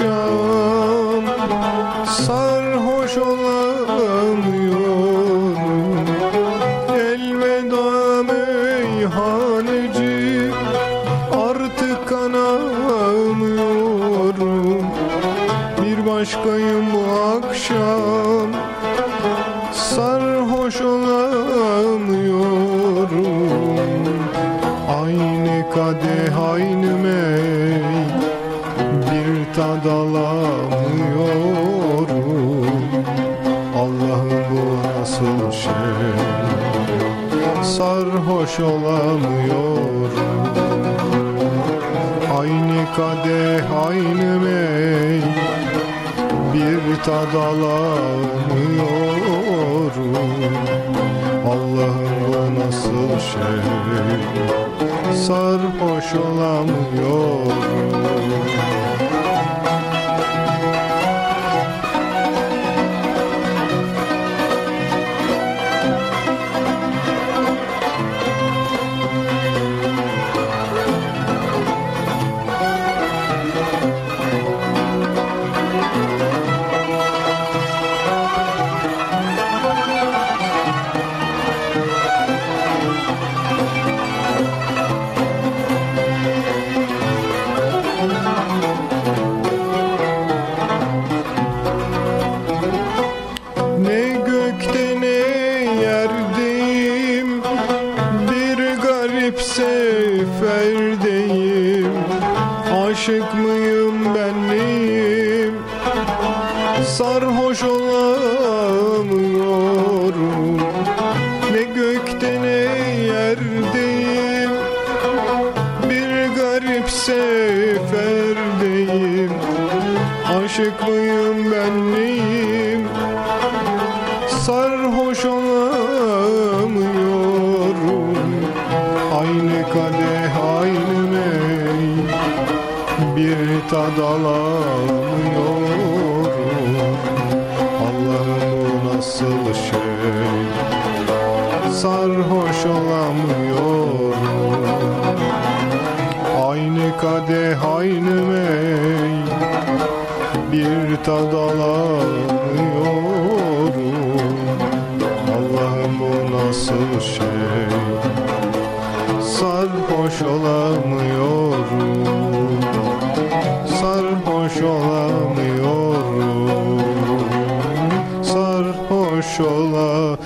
akşam. Sarhoş olamıyorum. Elveda meyhaneci artık kanamıyorum. Bir başkayım bu akşam. Sarhoş olamıyorum. Aynı kadeh aynı tad alamıyorum Allah'ım bu nasıl şey? Sarhoş olamıyorum. Aynı kadeh aynı mey. Bir tad alamıyorum. Allah'ım bu nasıl şey? Sarhoş olamıyorum seferdeyim. Aşık mıyım ben neyim? Sarhoş olamıyorum. Ne gökte ne yerdeyim. Bir garip seferdeyim. Aşık mıyım ben neyim? Sarhoş olamıyorum tad alamıyorum Allah'ım bu nasıl şey? Sarhoş olamıyorum. Aynı kadeh aynı mey. Bir tad alamıyorum Allah'ım bu nasıl şey? Sarhoş olamıyorum sarhoş olamıyorum